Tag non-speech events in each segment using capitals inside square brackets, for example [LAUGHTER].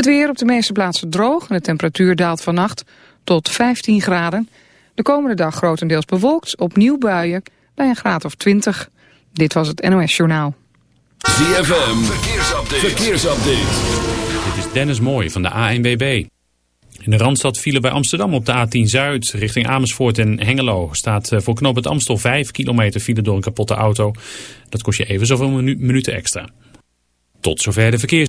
Het weer op de meeste plaatsen droog en de temperatuur daalt vannacht tot 15 graden. De komende dag grotendeels bewolkt, opnieuw buien bij een graad of 20. Dit was het NOS Journaal. ZFM, verkeersupdate. verkeersupdate. Dit is Dennis Mooij van de ANWB. In de Randstad vielen bij Amsterdam op de A10 Zuid richting Amersfoort en Hengelo. Staat eh, voor knoop het Amstel 5 kilometer file door een kapotte auto. Dat kost je even zoveel minuten extra. Tot zover de verkeers.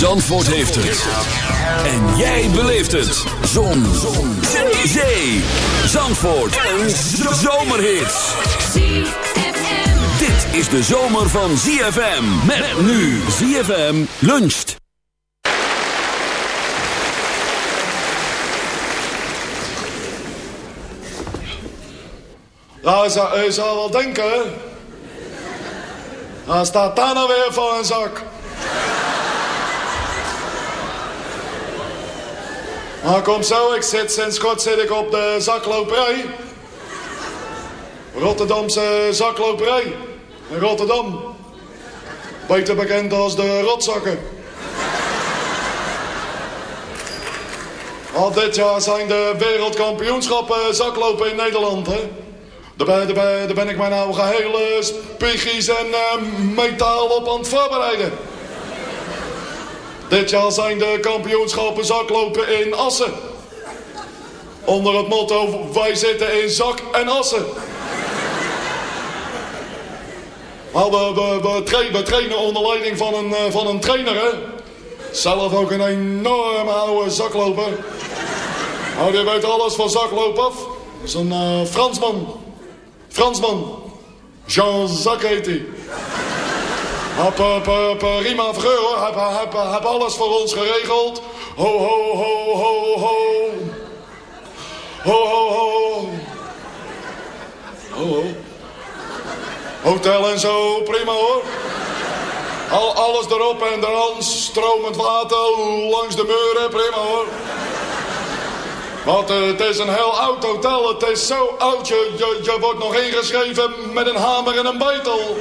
Zandvoort heeft het. En jij beleeft het. Zon. Zon. Zee. Zandvoort. Een zomerhit. Dit is de zomer van ZFM. Met nu ZFM luncht. Ja, u zou, zou wel denken. Hij staat daar nou weer voor een zak. Maar kom zo, ik zit sinds kort zit ik op de zakloperij. Rotterdamse zakloperij. In Rotterdam. Beter bekend als de rotzakken. Al dit jaar zijn de wereldkampioenschappen zaklopen in Nederland, hè. Daar ben, daar, ben, daar ben ik mijn nou gehele spiegies en uh, metaal op aan het voorbereiden. Dit jaar zijn de kampioenschappen zaklopen in Assen. Onder het motto, wij zitten in zak en assen. Maar we, we, we, tra we trainen onder leiding van een, uh, van een trainer. Zelf ook een enorme oude zakloper. Nou, die weet alles van zakloop af. Dat is een uh, Fransman. Fransman. Jean-Jacques heet hij. Hij prima vergeur hoor. Hij heeft alles voor ons geregeld. Ho, ho, ho, ho, ho. Ho, ho, ho. Ho, ho. Hotel en zo, prima hoor. Al, alles erop en eraan, stromend water langs de muren, prima hoor. Want uh, het is een heel oud hotel, het is zo oud, je, je, je wordt nog ingeschreven met een hamer en een beitel.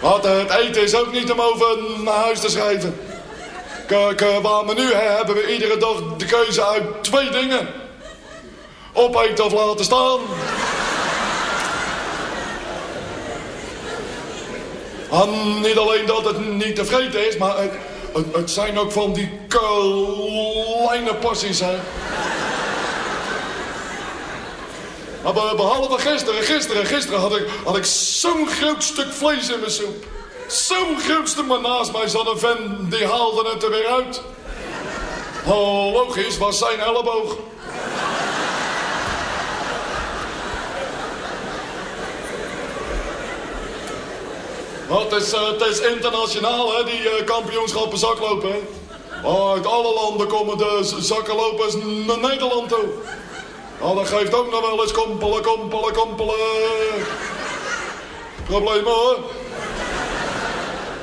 Want uh, het eten is ook niet om over naar huis te schrijven. Kijk, waar we nu hebben we iedere dag de keuze uit twee dingen. Opeten of laten staan. Niet alleen dat het niet tevreden is, maar het, het zijn ook van die kleine passies, hè. Behalve gisteren, gisteren, gisteren had ik, had ik zo'n groot stuk vlees in mijn soep. Zo'n groot stuk, maar naast mij zat een vent, die haalde het er weer uit. Oh, logisch, was zijn elleboog. Het, is, uh, het is internationaal, hè, die uh, kampioenschappen zaklopen. Hè. Oh, uit alle landen komen de zakkenlopers naar Nederland toe. Nou, dat geeft ook nog wel eens kompelen, kompelen, kompelen. Problemen hoor.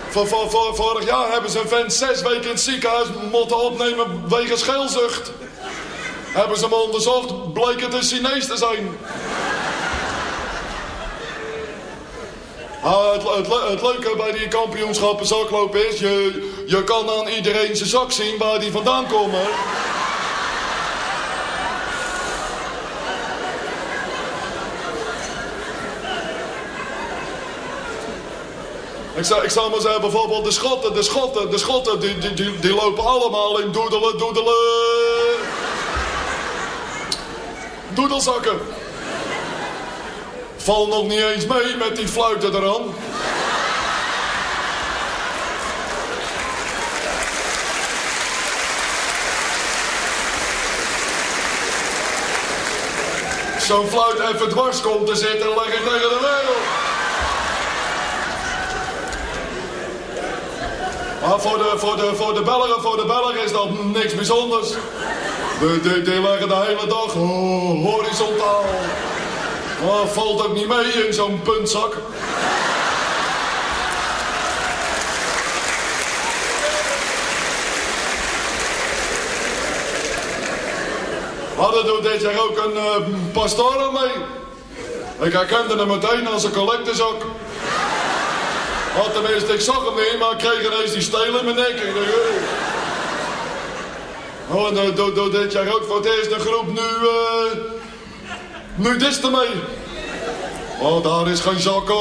Vor, vor, vor, vorig jaar hebben ze een vent zes weken in het ziekenhuis moeten opnemen wegens geelzucht. Hebben ze hem onderzocht, bleek het een Chinees te zijn. Ah, het, het, het, leuke bij die kampioenschappen zaklopen is, je, je kan aan iedereen zijn zak zien waar die vandaan komen. Ik zou, ik zou maar zeggen, bijvoorbeeld de schotten, de schotten, de schotten, die, die, die, die lopen allemaal in doedelen, doedelen. Doedelzakken. Val nog niet eens mee met die fluiten eraan. Zo'n fluit even dwars komt te zitten, leg ik tegen de wereld. Maar voor de, voor de, voor de Belgen, voor de Belgen is dat niks bijzonders. Die, die, die leggen de hele dag horizontaal. Maar valt ook niet mee in zo'n puntzak. Hadden doet dit jaar ook een uh, pastoor mee. Ik herkende hem meteen als een collectezak. Want tenminste, ik zag hem niet, maar ik kreeg ineens die stelen in mijn nek. Ik dacht, oh, en uh, doet dit jaar ook voor het eerst een groep nu... Uh, nudisten mee. Oh, daar is geen zakken.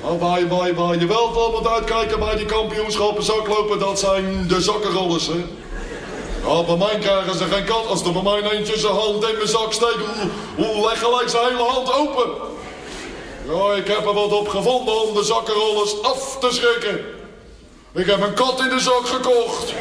Oh, waar, je wel van moet uitkijken bij die kampioenschappen zaklopen, dat zijn de zakkenrollers, hè. Oh, bij mij krijgen ze geen kans. Als er bij mij eentje zijn hand in mijn zak steekt, hoe leg gelijk zijn hele hand open. Ja, ik heb er wat op gevonden om de zakkenrollers af te schrikken. Ik heb een kat in de zak gekocht.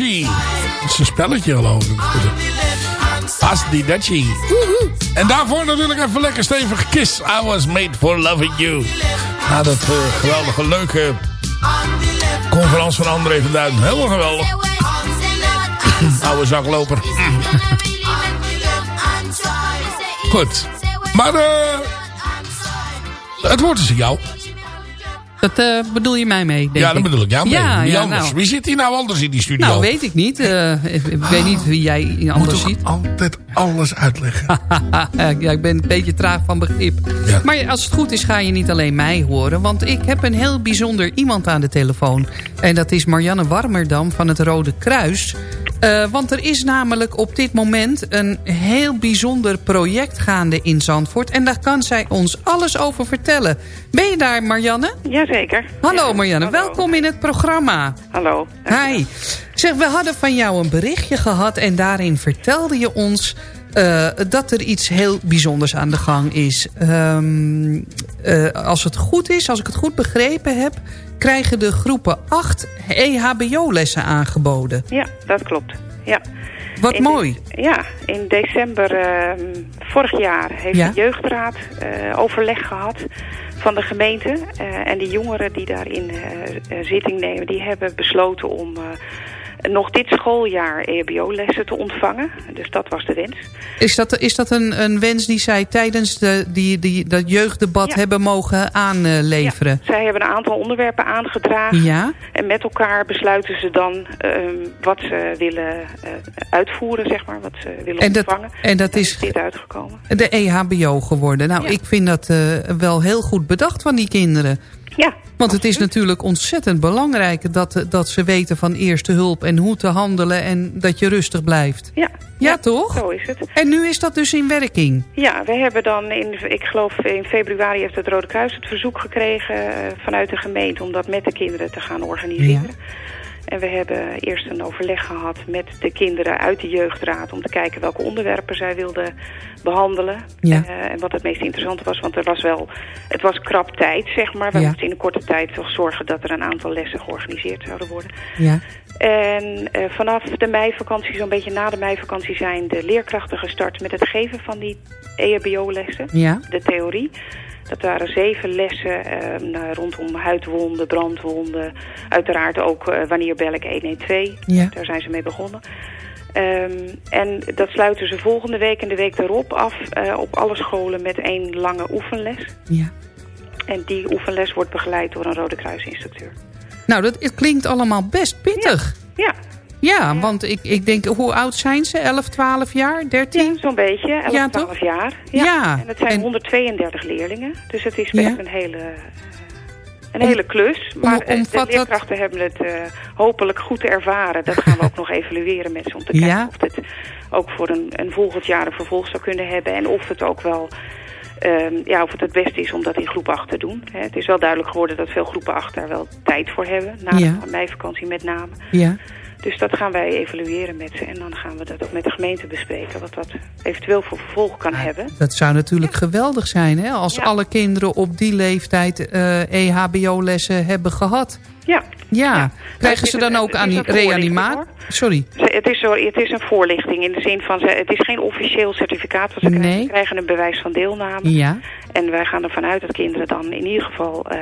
Dat is een spelletje geloof ik. Past the Dutchie. En daarvoor natuurlijk even lekker stevig Kiss. I was made for loving you. Na dat eh, geweldige leuke conferentie van André van Duin. Helemaal geweldig. Oude zakloper. Goed. Maar eh, het woord is aan jou. Dat eh, bedoel je mij mee, denk Ja, dat bedoel ik. Ja, Ja, Wie ja, anders? nou. Wie zit hier nou anders in die studio? Nou, weet ik niet. Eh, ik, weet niet wie jij Moet anders ook ziet. altijd alles uitleggen. [LAUGHS] ja, ik ben een beetje traag van begrip. Ja. Maar als het goed is, ga je niet alleen mij horen. Want ik heb een heel bijzonder iemand aan de telefoon. En dat is Marianne Warmerdam van het Rode Kruis. Eh, want er is namelijk op dit moment een heel bijzonder project gaande in Zandvoort. En daar kan zij ons alles over vertellen. Ben je daar, Marianne? Jazeker. Hallo Ja, Marianne, hallo. welkom in het programma. Hallo. Hi. Zeg, we hadden van jou een berichtje gehad en daarin vertelde je ons eh, dat er iets heel bijzonders aan de gang is. Ehm, eh, als het goed is, als ik het goed begrepen heb, krijgen de groepen 8 E EHBO-lessen aangeboden. Ja, dat klopt. Ja. Wat In mooi. de- ja, in december ehm, vorig jaar heeft Ja. de jeugdraad eh, overleg gehad van de gemeente. En die jongeren die daarin zitting nemen, die hebben besloten om nog dit schooljaar EHBO-lessen te ontvangen. Dus dat was de wens. Is dat, is dat een, een wens die zij tijdens de, die, die, dat jeugddebat Ja. hebben mogen aanleveren? Zij hebben een aantal onderwerpen aangedragen. Ja. En met elkaar besluiten ze dan ehm, wat ze willen eh, uitvoeren, zeg maar. Wat ze willen En dat- ontvangen. en dat is- dit uitgekomen. De EHBO geworden. Nou, Ja. ik vind dat eh, wel heel goed bedacht van die kinderen. Ja. Want het is natuurlijk ontzettend belangrijk dat, dat ze weten van eerste hulp... en hoe te handelen en dat je rustig blijft. Ja. Ja, toch? Zo is het. En nu is dat dus in werking? Ja, we hebben dan, in, ik geloof in februari heeft het Rode Kruis het verzoek gekregen eh, vanuit de gemeente om dat met de kinderen te gaan organiseren. En we hebben eerst een overleg gehad met de kinderen uit de jeugdraad... om te kijken welke onderwerpen zij wilden behandelen. Ja. Eh, en wat het meest interessante was, want er was wel... Het was krap tijd, zeg maar. We Ja. moesten in een korte tijd toch zorgen dat er een aantal lessen georganiseerd zouden worden. Ja. En eh, vanaf de meivakantie, zo'n beetje na de meivakantie... zijn de leerkrachten gestart met het geven van die EHBO-lessen. Ja. De theorie. Dat waren zeven lessen eh, nou, rondom huidwonden, brandwonden. Uiteraard ook eh, wanneer bel ik 112. Ja. Daar zijn ze mee begonnen. Ehm, en dat sluiten ze volgende week en de week daarop af eh, op alle scholen met één lange oefenles. Ja. En die oefenles wordt begeleid door een Rode Kruisinstructeur. Nou, dat klinkt allemaal best pittig. Ja. Ja, want ik, ik denk, hoe oud zijn ze? 11, 12 jaar, 13? Zo'n beetje, 11, Ja, 12 toch? jaar. Ja. En het zijn 132 leerlingen, dus het is best Ja. een hele... Een hele klus, maar om- eh, de dat- leerkrachten hebben het eh, hopelijk goed ervaren. Dat gaan we ook [LAUGHS] nog evalueren met ze om te kijken Ja. of het ook voor een, een volgend jaar een vervolg zou kunnen hebben. En of het ook wel, ehm, ja, of het het beste is om dat in groep 8 te doen. Hè, het is wel duidelijk geworden dat veel groepen 8 daar wel tijd voor hebben. Na Ja. de meivakantie met name. Ja. Dus dat gaan wij evalueren met ze. En dan gaan we dat ook met de gemeente bespreken. Wat dat eventueel voor vervolg kan hebben. Dat zou natuurlijk geweldig zijn, hè? Als Ja. alle kinderen op die leeftijd eh EHBO-lessen hebben gehad. Ja. Ja. Krijgen ze dan een- ook aan reanimatie? Sorry. Het is, zo, het is een voorlichting in de zin van... Het is geen officieel certificaat wat ze krijgen. Nee. Ze krijgen een bewijs van deelname. Ja. En wij gaan ervan uit dat kinderen dan in ieder geval eh,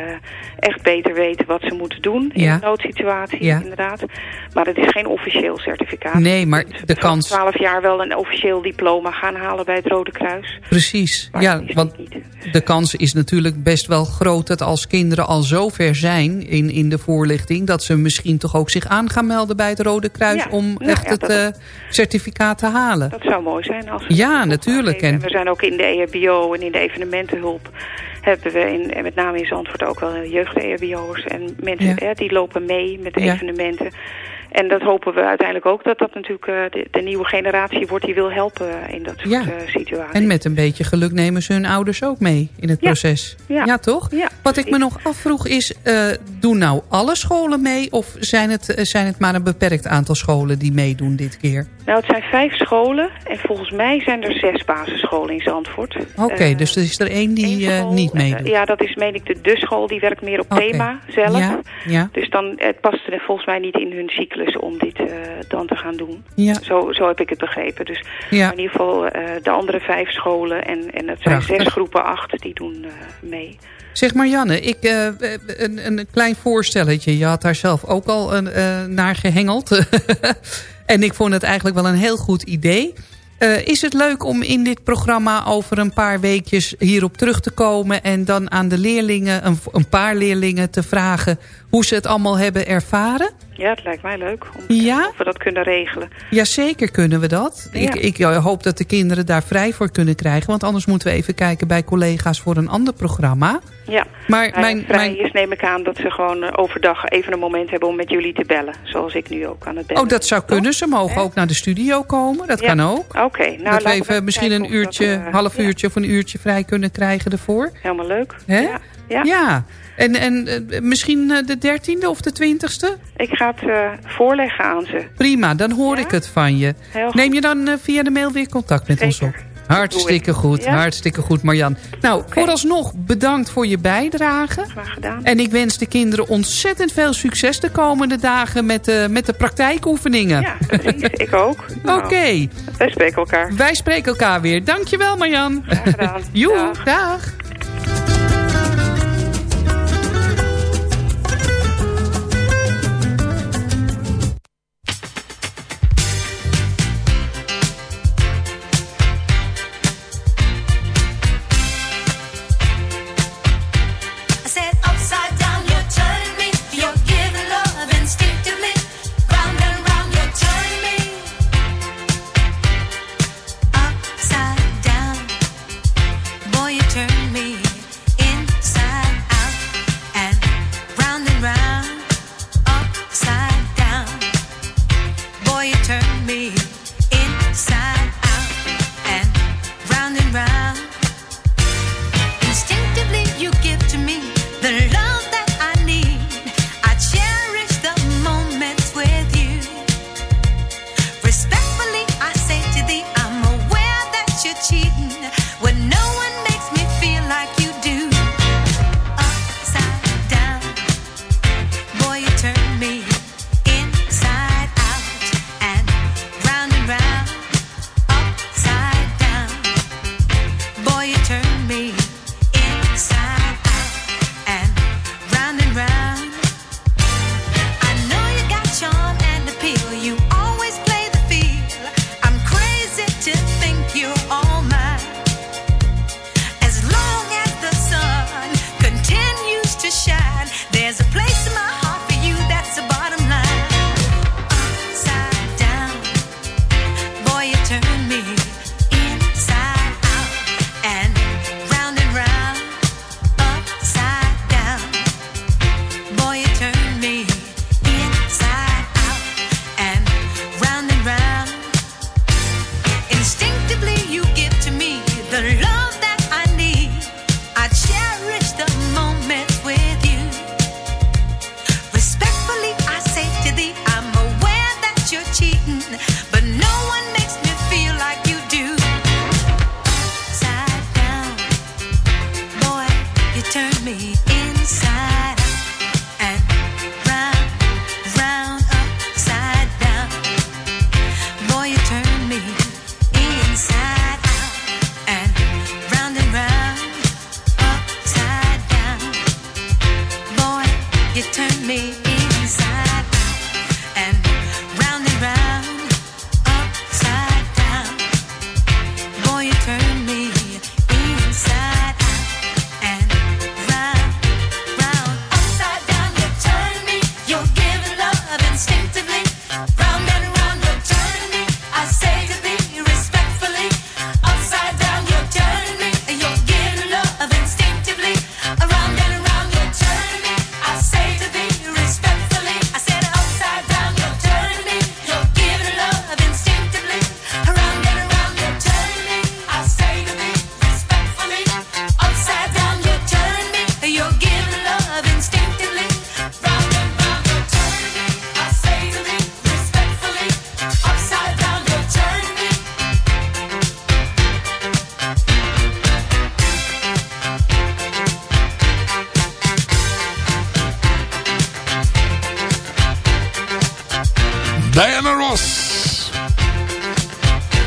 echt beter weten wat ze moeten doen in Ja. een noodsituatie, Ja. inderdaad. Maar het is geen officieel certificaat. Nee, maar kunt de kans... 12 jaar wel een officieel diploma gaan halen bij het Rode Kruis. Precies. Maar Ja, want niet. De kans is natuurlijk best wel groot dat als kinderen al zo ver zijn in, in de voorlichting... dat ze misschien toch ook zich aan gaan melden bij het Rode Kruis... Ja, om nou echt ja, het eh, certificaat te halen. Dat zou mooi zijn. Als Ja, natuurlijk. En- we zijn ook in de EHBO en in de evenementenhulp hebben we in, en met name in Zandvoort ook wel jeugd-EHBO'ers en mensen Ja. hè, die lopen mee met de Ja. evenementen. En dat hopen we uiteindelijk ook dat dat natuurlijk eh, de, de nieuwe generatie wordt die wil helpen in dat soort Ja. eh, situaties. En met een beetje geluk nemen ze hun ouders ook mee in het Ja. proces. Ja. toch? Ja, Wat ik me nog afvroeg is, eh, doen nou alle scholen mee... of zijn het, eh, zijn het maar een beperkt aantal scholen die meedoen dit keer? Nou, het zijn vijf scholen en volgens mij zijn er zes basisscholen in Zandvoort. Oké, Eh, dus er is er één die eh, niet meedoet. Eh, ja, dat is meen ik de, de school, die werkt meer op thema zelf. Ja, ja. Dus dan, het past er volgens mij niet in hun cyclus om dit eh, dan te gaan doen. Ja. Zo, zo heb ik het begrepen. Dus Ja. in ieder geval eh, de andere vijf scholen en, en het zijn zes groepen acht die doen eh, mee. Zeg Marianne, ik, eh, een, een klein voorstelletje. Je had daar zelf ook al een, naar gehengeld. [LAUGHS] en ik vond het eigenlijk wel een heel goed idee. Is het leuk om in dit programma over een paar weekjes hierop terug te komen... en dan aan de leerlingen, een, een paar leerlingen te vragen... hoe ze het allemaal hebben ervaren? Ja, het lijkt mij leuk om Ja? of we dat kunnen regelen. Jazeker kunnen we dat. Ja. Ik, ik hoop dat de kinderen daar vrij voor kunnen krijgen. Want anders moeten we even kijken bij collega's voor een ander programma. Ja, Maar Nou, mijn, vrij mijn, is neem ik aan dat ze gewoon eh, overdag even een moment hebben om met jullie te bellen. Zoals ik nu ook aan het bellen Oh, dat zou kunnen. Ze mogen ook naar de studio komen. Dat Ja. kan ook. Oké, nou dat we even misschien een dat, uurtje, eh, half ja, uurtje of een uurtje vrij kunnen krijgen ervoor. helemaal leuk. Hè? Ja, ja. En, en eh, misschien eh, de dertiende of de twintigste? Ik ga het eh, voorleggen aan ze. Prima, dan hoor ik het van je. Neem je dan via de mail weer contact met ons op? Hartstikke goed, Ja? hartstikke goed Marjan. Nou, vooralsnog bedankt voor je bijdrage. Graag gedaan. En ik wens de kinderen ontzettend veel succes de komende dagen met de, met de praktijkoefeningen. Ja, precies. ik ook. [LAUGHS] Nou, Oké, wij spreken elkaar. wij spreken elkaar weer. Dankjewel Marjan. Graag gedaan. [LAUGHS] Joe, Dag. dag.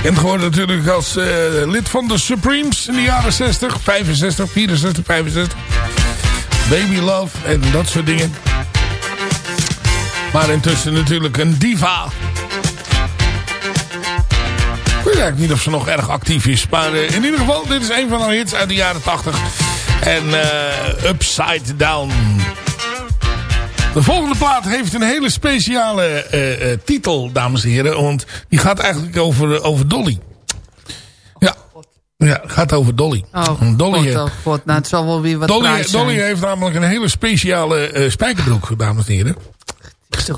Bekend geworden natuurlijk als eh, lid van de Supremes in de jaren 60, 65, 64, 65. Baby Love en dat soort dingen. Maar intussen natuurlijk een diva. Ik weet eigenlijk niet of ze nog erg actief is. Maar eh, in ieder geval, dit is een van haar hits uit de jaren 80. En eh, Upside Down. De volgende plaat heeft een hele speciale eh, eh, titel, dames en heren. Want die gaat eigenlijk over, over Dolly. Ja. Ja, gaat over Dolly. Oh, Dolly, god, eh, oh god. Nou, het zal wel weer wat Dolly. Dolly heeft namelijk een hele speciale spijkerbroek, dames en heren.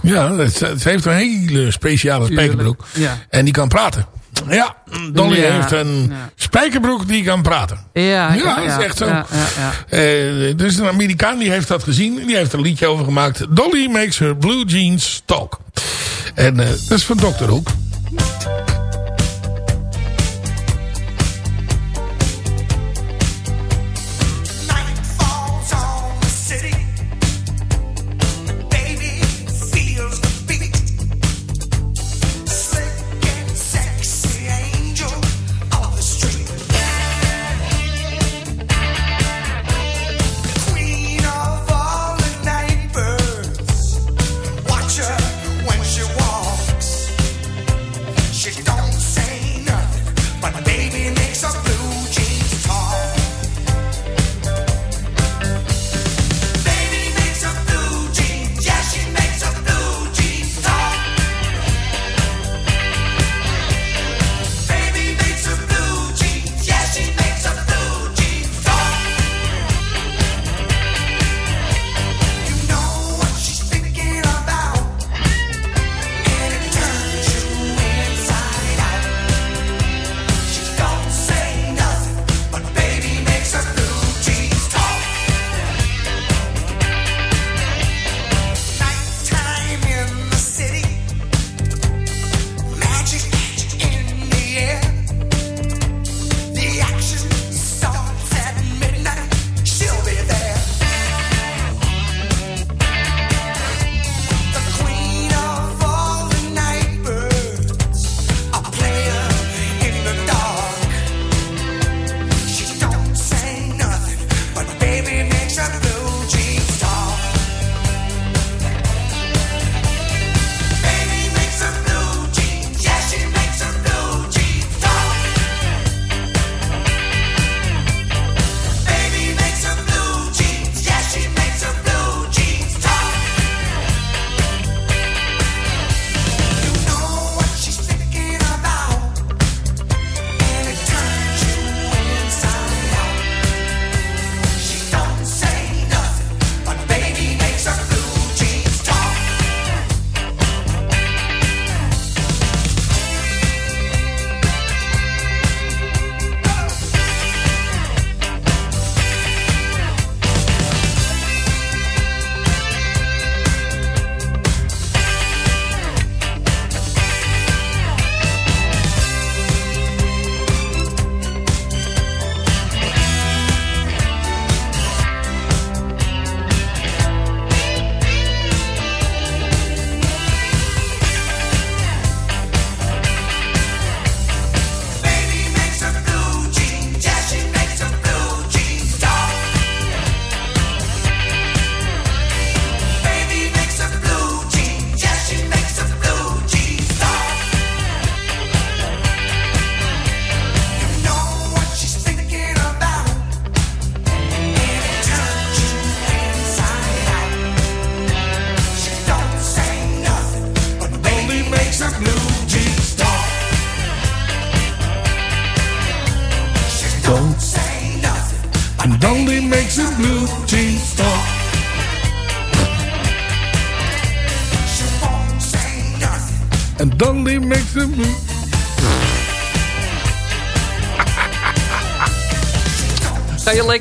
Ja, het- ze heeft een hele speciale Tuurlijk, spijkerbroek. ja. En die kan praten. Ja, Dolly Ja, heeft een ja. spijkerbroek die kan praten. Ja, dat is echt zo. Dus een Amerikaan die heeft dat gezien. en Die heeft er een liedje over gemaakt. Dolly makes her blue jeans talk. En eh, dat is van Dr. Hoek.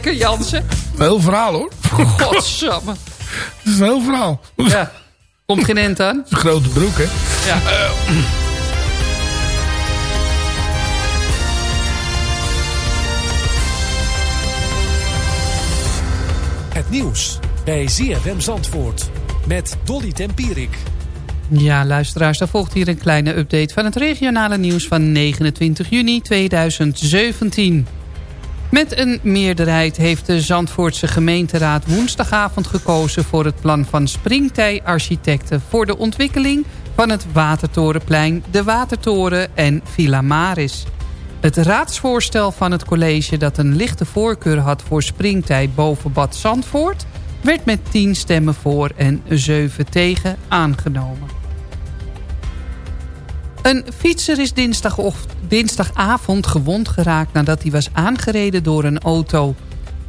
Lekker Jansen? Een heel verhaal hoor. Godsamme. Het is een heel verhaal. Ja. Komt geen end aan. Grote broek hè. Ja. Het nieuws bij ZFM Zandvoort met Dolly Tempierik. Ja, luisteraars, daar volgt hier een kleine update van het regionale nieuws van 29 juni 2017. Met een meerderheid heeft de Zandvoortse gemeenteraad woensdagavond gekozen voor het plan van Springtij Architecten voor de ontwikkeling van het Watertorenplein, de Watertoren en Villa Maris. Het raadsvoorstel van het college dat een lichte voorkeur had voor Springtij boven Bad Zandvoort werd met 10 stemmen voor en 7 tegen aangenomen. Een fietser is dinsdagavond gewond geraakt nadat hij was aangereden door een auto.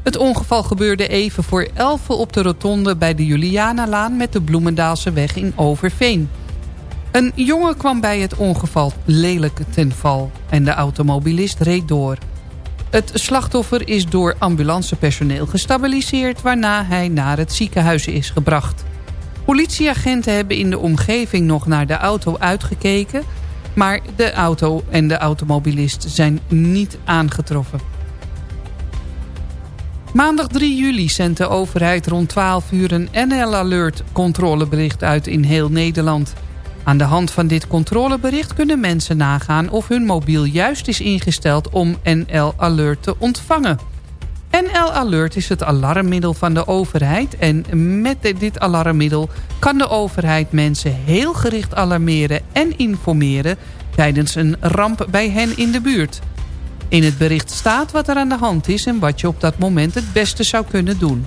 Het ongeval gebeurde even voor 11 op de rotonde bij de Julianalaan met de Bloemendaalse weg in Overveen. Een jongen kwam bij het ongeval lelijk ten val en de automobilist reed door. Het slachtoffer is door ambulancepersoneel gestabiliseerd... waarna hij naar het ziekenhuis is gebracht. Politieagenten hebben in de omgeving nog naar de auto uitgekeken... maar de auto en de automobilist zijn niet aangetroffen. Maandag 3 juli zendt de overheid rond 12 uur een NL Alert controlebericht uit in heel Nederland. Aan de hand van dit controlebericht kunnen mensen nagaan of hun mobiel juist is ingesteld om NL Alert te ontvangen. NL Alert is het alarmmiddel van de overheid en met dit alarmmiddel kan de overheid mensen heel gericht alarmeren en informeren tijdens een ramp bij hen in de buurt. In het bericht staat wat er aan de hand is en wat je op dat moment het beste zou kunnen doen.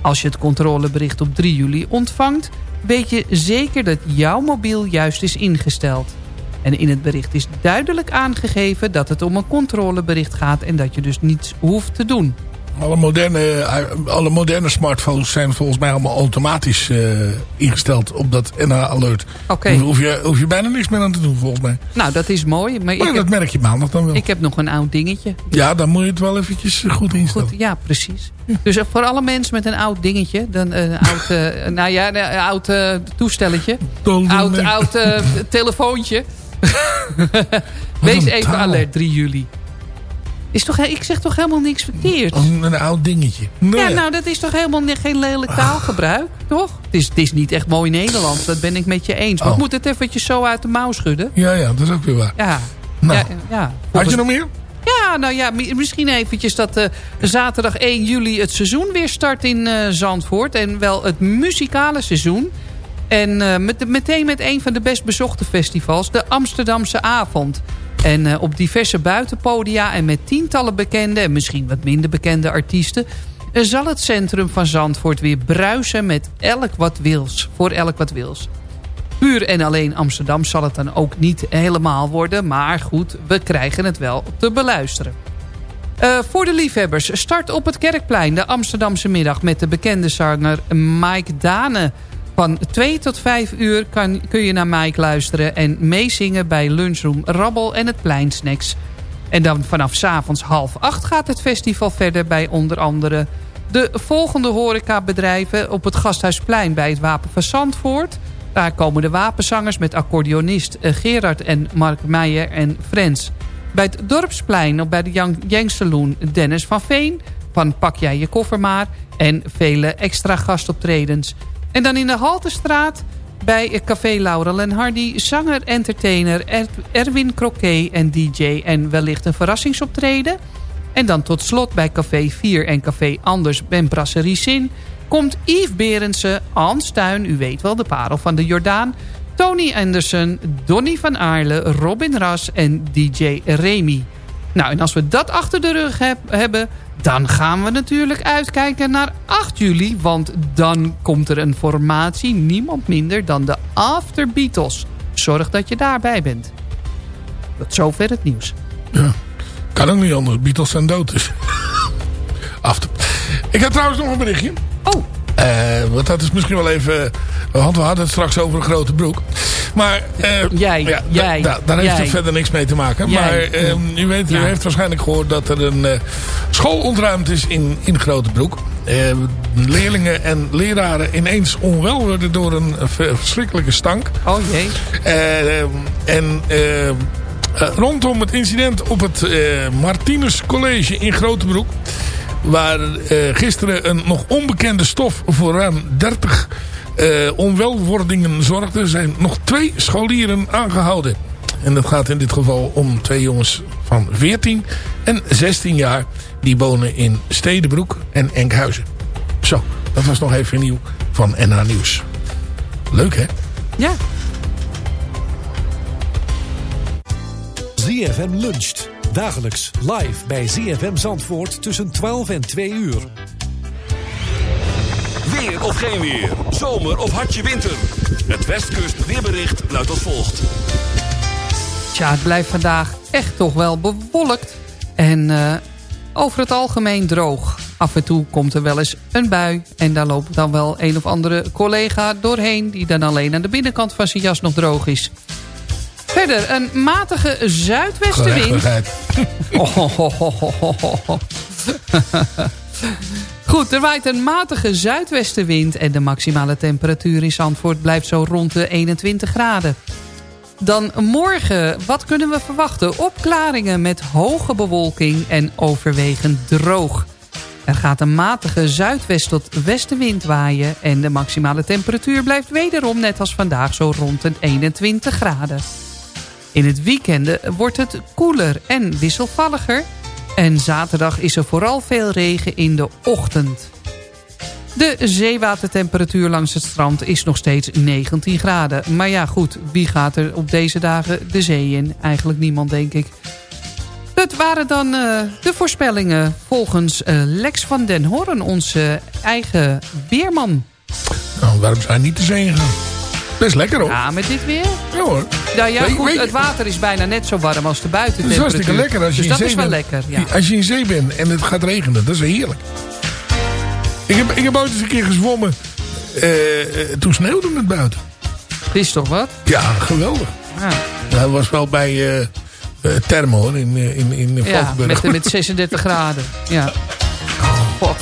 Als je het controlebericht op 3 juli ontvangt, weet je zeker dat jouw mobiel juist is ingesteld. En in het bericht is duidelijk aangegeven dat het om een controlebericht gaat en dat je dus niets hoeft te doen. Alle moderne, alle moderne smartphones zijn volgens mij allemaal automatisch eh, ingesteld op dat NA-alert. Oké. Daar hoef je, hoef je bijna niks meer aan te doen volgens mij. Nou, dat is mooi. Maar Maar ik, dat heb, merk je maandag dan wel. ik heb nog een oud dingetje. Ja, dan moet je het wel eventjes goed instellen. Goed, ja, precies. Dus eh, voor alle mensen met een oud dingetje, dan, eh, een oud, nou ja, een oud toestelletje, oud, oud telefoontje. [LAUGHS] Wees even taal. alert 3 juli. Is toch, ik zeg toch helemaal niks verkeerd? Een, een oud dingetje. Ja, nou, dat is toch helemaal geen lelijk taalgebruik, toch? Het is, het is niet echt mooi Nederlands, dat ben ik met je eens. Maar Oh. ik moet het eventjes zo uit de mouw schudden. ja, ja, dat is ook weer waar. Ja. Nou. ja, ja. Had je nog meer? Ja, nou ja, mi- misschien eventjes dat eh, zaterdag 1 juli het seizoen weer start in eh, Zandvoort. En wel het muzikale seizoen. En met, meteen met een van de best bezochte festivals, de Amsterdamse Avond. En eh, op diverse buitenpodia en met tientallen bekende en misschien wat minder bekende artiesten... eh, zal het centrum van Zandvoort weer bruisen met elk wat wils. Voor elk wat wils. Puur en alleen Amsterdam zal het dan ook niet helemaal worden. Maar goed, we krijgen het wel te beluisteren. Eh, voor de liefhebbers, start op het Kerkplein de Amsterdamse middag... met de bekende zanger Mike Dane. Van 2 tot 5 uur kan, kun je naar Mike luisteren... en meezingen bij Lunchroom Rabbel en het Pleinsnacks. En dan vanaf 's avonds half acht gaat het festival verder... bij onder andere de volgende horecabedrijven... op het Gasthuisplein bij het Wapen van Zandvoort... Daar komen de wapenzangers met accordeonist eh, Gerard en Mark Meijer en Friends. Bij het Dorpsplein of bij de Yang, Yang Saloon Dennis van Veen... van Pak jij je koffer maar... en vele extra gastoptredens. En dan in de Haltestraat bij Café Laurel en Hardy... zanger, entertainer Er- Erwin Croquet en DJ... en wellicht een verrassingsoptreden... En dan tot slot bij Café 4 en Café Anders en Brasserie Sin... komt Yves Berendsen, Hans Tuin, u weet wel, de parel van de Jordaan... Tony Anderson, Donny van Aarle, Robin Ras en DJ Remy. Nou, en als we dat achter de rug heb- hebben... dan gaan we natuurlijk uitkijken naar 8 juli... want dan komt er een formatie, niemand minder dan de After Beatles. Zorg dat je daarbij bent. Tot zover het nieuws. Kan ook niet anders. Beatles zijn dood dus. [LAUGHS] Af te- Ik heb trouwens nog een berichtje. Oh. Want dat is misschien wel even... Want we hadden het straks over een grote broek. Maar... eh, Jij, ja, jij, da- daar heeft het verder niks mee te maken. Jij. Maar eh, u, weet, u heeft waarschijnlijk gehoord dat er een eh, school ontruimd is in, in Grote Broek. Eh, leerlingen en leraren ineens onwel worden door een ver- verschrikkelijke stank. Oh jee. Eh, en rondom het incident op het Martinus College in Grotebroek... waar gisteren een nog onbekende stof voor ruim 30 eh, onwelwordingen zorgde... zijn nog twee scholieren aangehouden. En dat gaat in dit geval om twee jongens van 14 en 16 jaar... die wonen in Stedenbroek en Enkhuizen. Zo, dat was nog even nieuw van NH Nieuws. Leuk, hè? Ja. ZFM luncht. Dagelijks live bij ZFM Zandvoort tussen 12 en 2 uur. Weer of geen weer. Zomer of hartje winter. Het Westkust weerbericht luidt als volgt. Tja, het blijft vandaag echt toch wel bewolkt. En eh, over het algemeen droog. Af en toe komt er wel eens een bui. En daar loopt dan wel een of andere collega doorheen... die dan alleen aan de binnenkant van zijn jas nog droog is. Verder, een matige zuidwestenwind. Gerechtigheid. [LAUGHS] Oh, ho, [LAUGHS] Goed, er waait een matige zuidwestenwind... en de maximale temperatuur in Zandvoort blijft zo rond de 21 graden. Dan morgen, wat kunnen we verwachten? Opklaringen met hoge bewolking en overwegend droog. Er gaat een matige zuidwest tot westenwind waaien... en de maximale temperatuur blijft wederom net als vandaag zo rond de 21 graden. In het weekende wordt het koeler en wisselvalliger... en zaterdag is er vooral veel regen in de ochtend. De zeewatertemperatuur langs het strand is nog steeds 19 graden. Maar ja, goed, wie gaat er op deze dagen de zee in? Eigenlijk niemand, denk ik. Dat waren dan eh, de voorspellingen volgens eh, Lex van den Hoorn, onze eigen weerman. Nou, waarom zijn niet te zee gegaan? Best lekker hoor. Ja, met dit weer? Ja hoor. Nou ja, goed, het water is bijna net zo warm als de Het is buitentemperatuur. hartstikke lekker als je dus in dat is wel bent. lekker, ja. Als je in zee bent en het gaat regenen, dat is heerlijk. Ik heb, ik heb ooit eens een keer gezwommen. eh, eh, toen sneeuwde het buiten. Is toch wat? Ja, geweldig. Ja, Dat was wel bij eh eh, Thermo hoor, in, eh, in, in ja met, met [LAUGHS] 36 graden. Ja. God.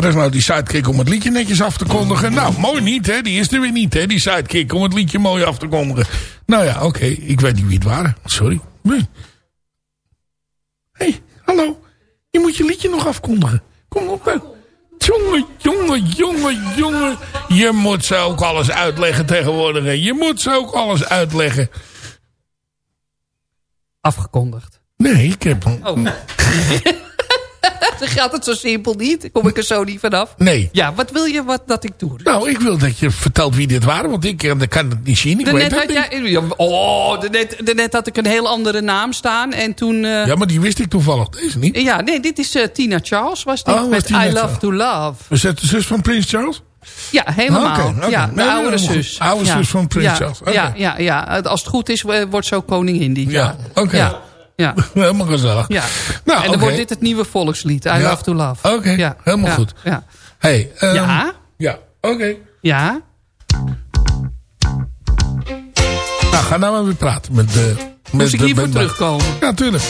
Waar is nou die sidekick om het liedje netjes af te kondigen? Nou, mooi niet, hè? Die is er weer niet, hè? Die sidekick om het liedje mooi af te kondigen. Nou ja, oké. Ik weet niet wie het waren. Sorry. Hé, hey, hallo. Je moet je liedje nog afkondigen. Kom op, hè. Jongen, jongen, jongen, jongen. Je moet ze ook alles uitleggen tegenwoordig. hè. Je moet ze ook alles uitleggen. Afgekondigd. Nee, ik heb... Oh. [LAUGHS] [LAUGHS] Dan gaat het zo simpel niet. Kom ik er zo niet vanaf. Nee. Ja, wat wil je wat, dat ik doe? Nou, ik wil dat je vertelt wie dit waren. Want ik eh, kan het niet zien. Ik Daarnet had, niet. ja, oh, daarnet, daarnet had ik een heel andere naam staan. En toen... eh, Ja, maar die wist ik toevallig. Deze niet. ja, nee, dit is eh, Tina Charles. Was dit Oh, met I Love Charles. to Love. Was dat de zus van Prins Charles? Ja, helemaal. Oké, oké. Ja, de Nee, nee, oudere helemaal zus. Oude ja. zus van Prins ja. Charles. Ja, ja, ja. Als het goed is, wordt zo koningin dit Ja, oké. Ja. [LAUGHS] Helemaal gezellig. ja. Nou, en dan wordt dit het nieuwe volkslied. I Ja. Love to Love. Oké, Ja. helemaal goed. Ja. Hey, ehm, Ja? Ja, oké. Ja? Nou, ga nou maar weer praten met de... Met Moest ik hiervoor terugkomen? Ja, tuurlijk.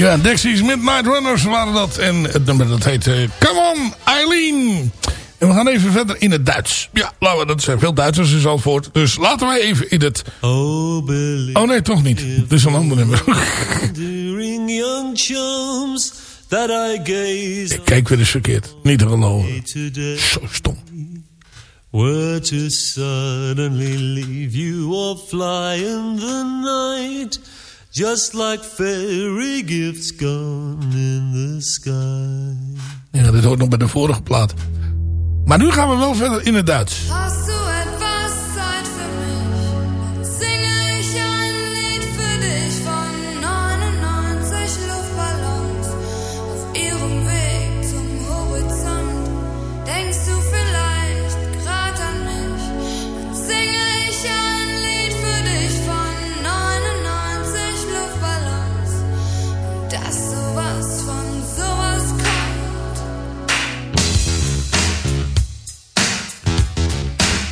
Ja, Dexys Midnight Runners waren dat. En het nummer dat heet eh, Come On Eileen. En we gaan even verder in het Duits. Ja, laten we, dat zijn veel Duitsers in Zandvoort. Dus laten wij even in het... Oh, Oh nee, toch niet. Dit is een ander nummer. [LAUGHS] during young charms that I gaze Ik kijk weer eens verkeerd. Niet te geloven. Zo stom. Were to suddenly leave you or fly in the night, just like fairy gifts gone in the sky. Ja, dit hoort nog bij de vorige plaat. Maar nu gaan we wel verder in het Duits.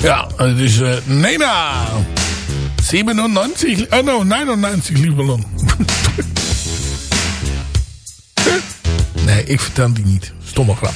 Ja, het is eh, Nena. 97, oh no, 99 Liebelon. nee, ik vertel die niet. Stomme grap.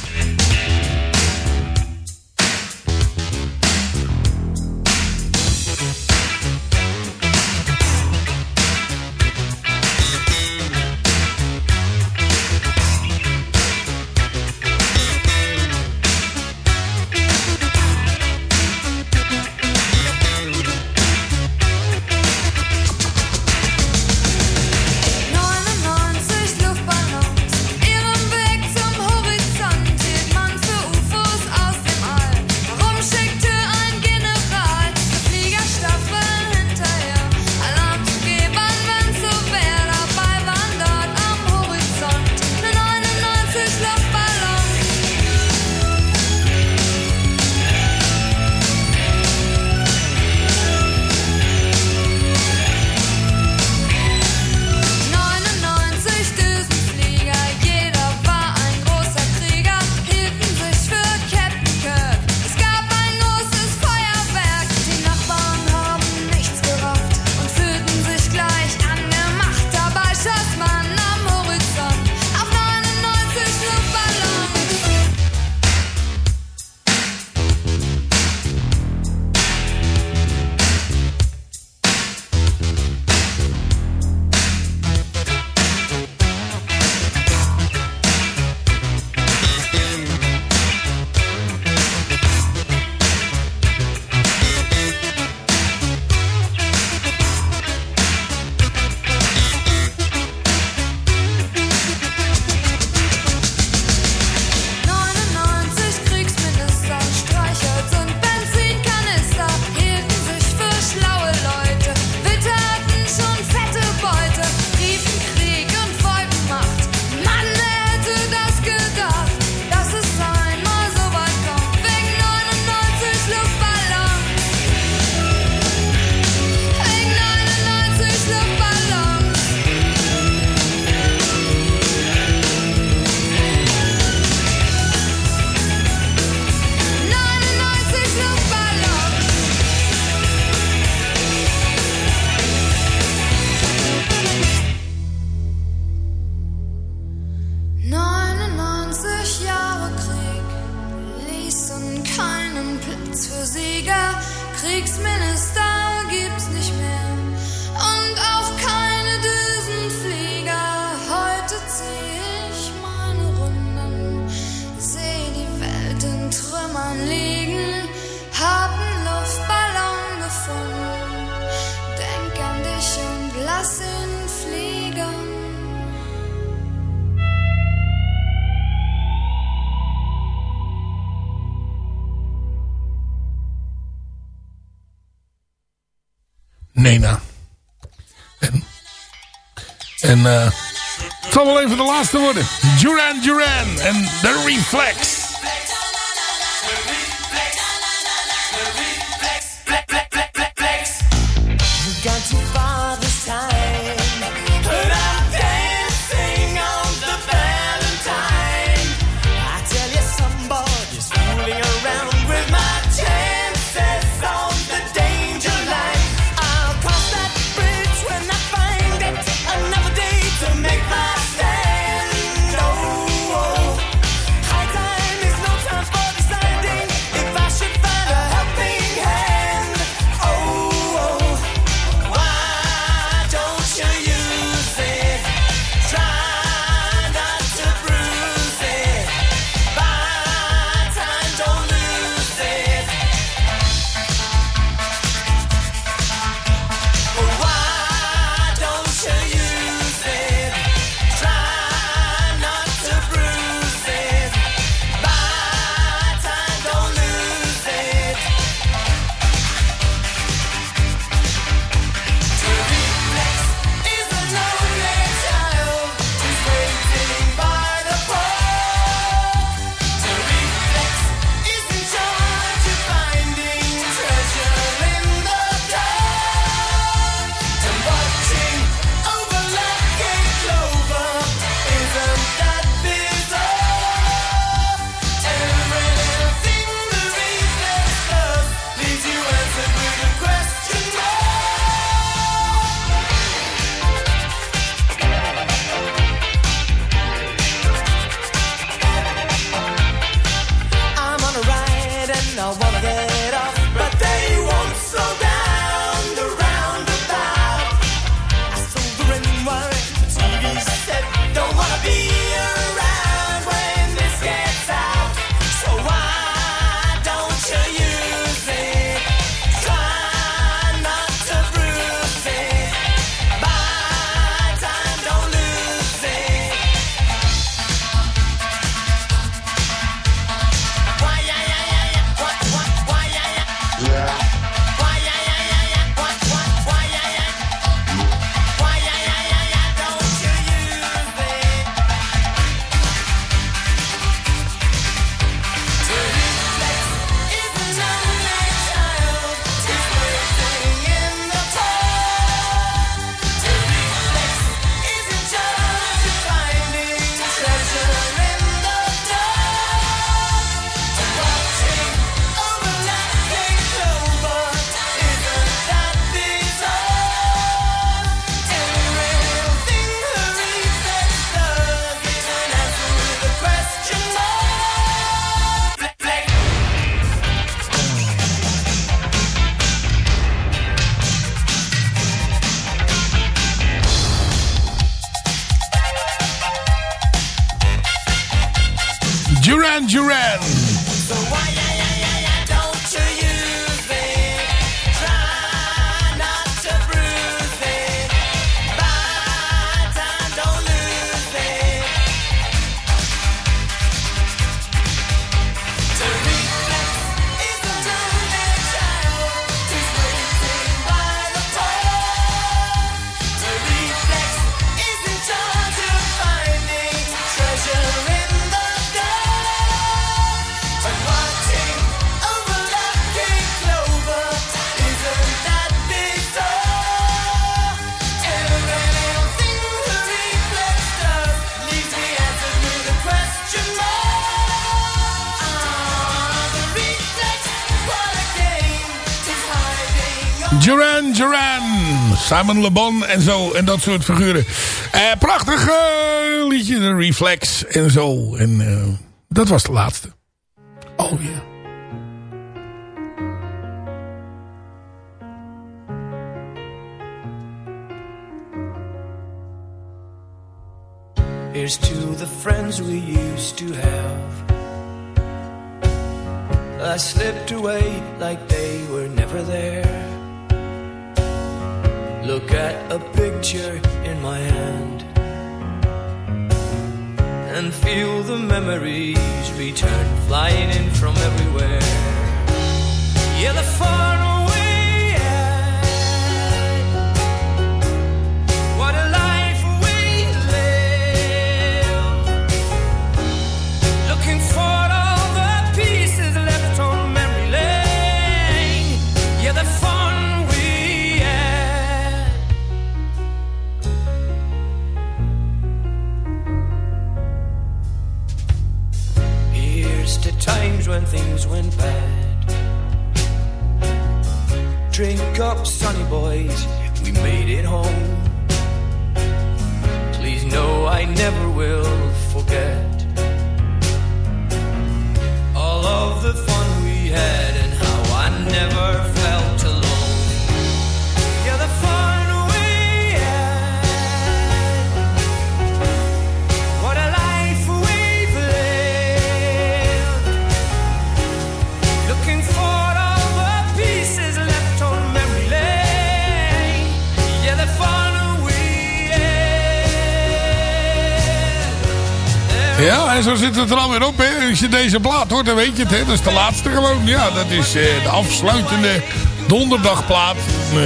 En eh, het zal wel even de laatste worden. Duran Duran en The Reflex. Simon Le Bon en zo. En dat soort figuren. Eh, prachtig liedje. De Reflex en zo. En eh, dat was de laatste. Look at a picture in my hand and feel the memories return flying in from everywhere. Yeah, the far Drink up, sonny boys, we made it home. Please know I never will forget Ja, en zo zit het er alweer op. Hè. Als je deze plaat hoort, dan weet je het. Hè. Dat is de laatste gewoon. Ja, dat is eh, de afsluitende donderdagplaat. Eh,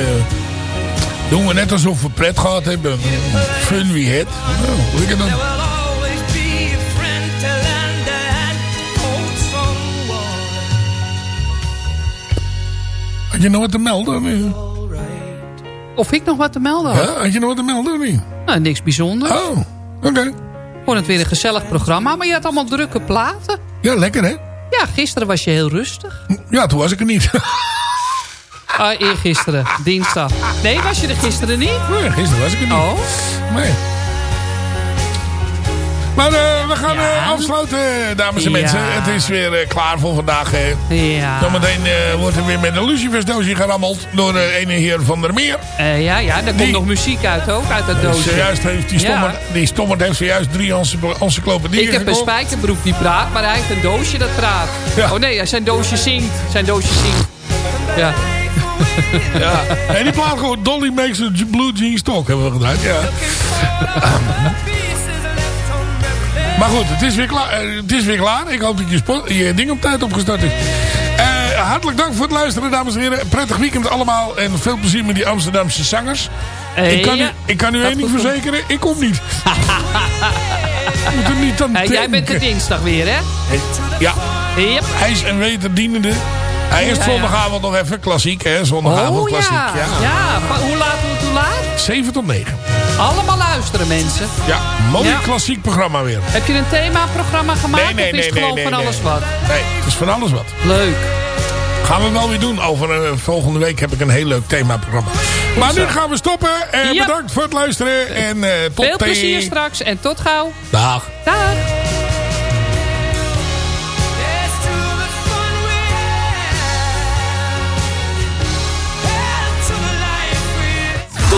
doen we net alsof we pret gehad hebben. Fun we had. Nou, ik het dan? Had je nog wat te melden? Nee. Of ik nog wat te melden had? Ja, had je nog wat te melden of niet? Nou, niks bijzonders. Oh, oké. Vond het weer een gezellig programma, maar je had allemaal drukke platen. Ja, lekker hè? Ja, gisteren was je heel rustig. Ja, toen was ik er niet. [LAUGHS] Ah, eergisteren, dinsdag. Nee, was je er gisteren niet? Nee, gisteren was ik er niet. Oh. Nee. Maar eh, we gaan eh, afsluiten, dames en Ja. mensen. Het is weer eh, klaar voor vandaag. eh. Ja. Zometeen eh, wordt er weer met een lucifersdoosje gerammeld door de ene heer van der Meer. Eh, ja, ja, daar komt nog muziek uit ook, uit dat doosje. Zojuist heeft die Ja. stommerd, die stommerd heeft zojuist drie encycl- encyclopedieën Ik heb een spijkerbroek die praat, maar hij heeft een doosje dat praat. Oh nee, zijn doosje zingt. Zijn doosje zingt. Ja. [LAUGHS] Ja. En die plaat gewoon Dolly Makes a Blue Jeans Talk hebben we gedraaid. Ja. [LAUGHS] Maar goed, het is weer klaar. eh, het is weer klaar. Ik hoop dat je, je ding op tijd opgestart is. Eh, hartelijk dank voor het luisteren, dames en heren. Prettig weekend allemaal. En veel plezier met die Amsterdamse zangers. Eh, ik, kan ja. u, ik kan u één ding verzekeren. Ik kom niet. [LAUGHS] Moet er niet aan jij bent er dinsdag weer, hè? Ja. Yep. IJs en wederdienende. Hij is ja. zondagavond nog even klassiek, hè? Zondagavond Oh klassiek. ja. ja. hoe laat hoe laat? 7 tot 9. Allemaal luisteren, mensen. Ja, mooi Ja. klassiek programma weer. Heb je een themaprogramma gemaakt Nee, nee, of is nee, het gewoon van alles wat? Nee, het is van alles wat. Leuk. Gaan we wel weer doen. Over eh, volgende week heb ik een heel leuk themaprogramma. Maar nu gaan we stoppen. Ja. Bedankt voor het luisteren. En eh, tot Veel plezier straks en tot gauw. Dag. Dag.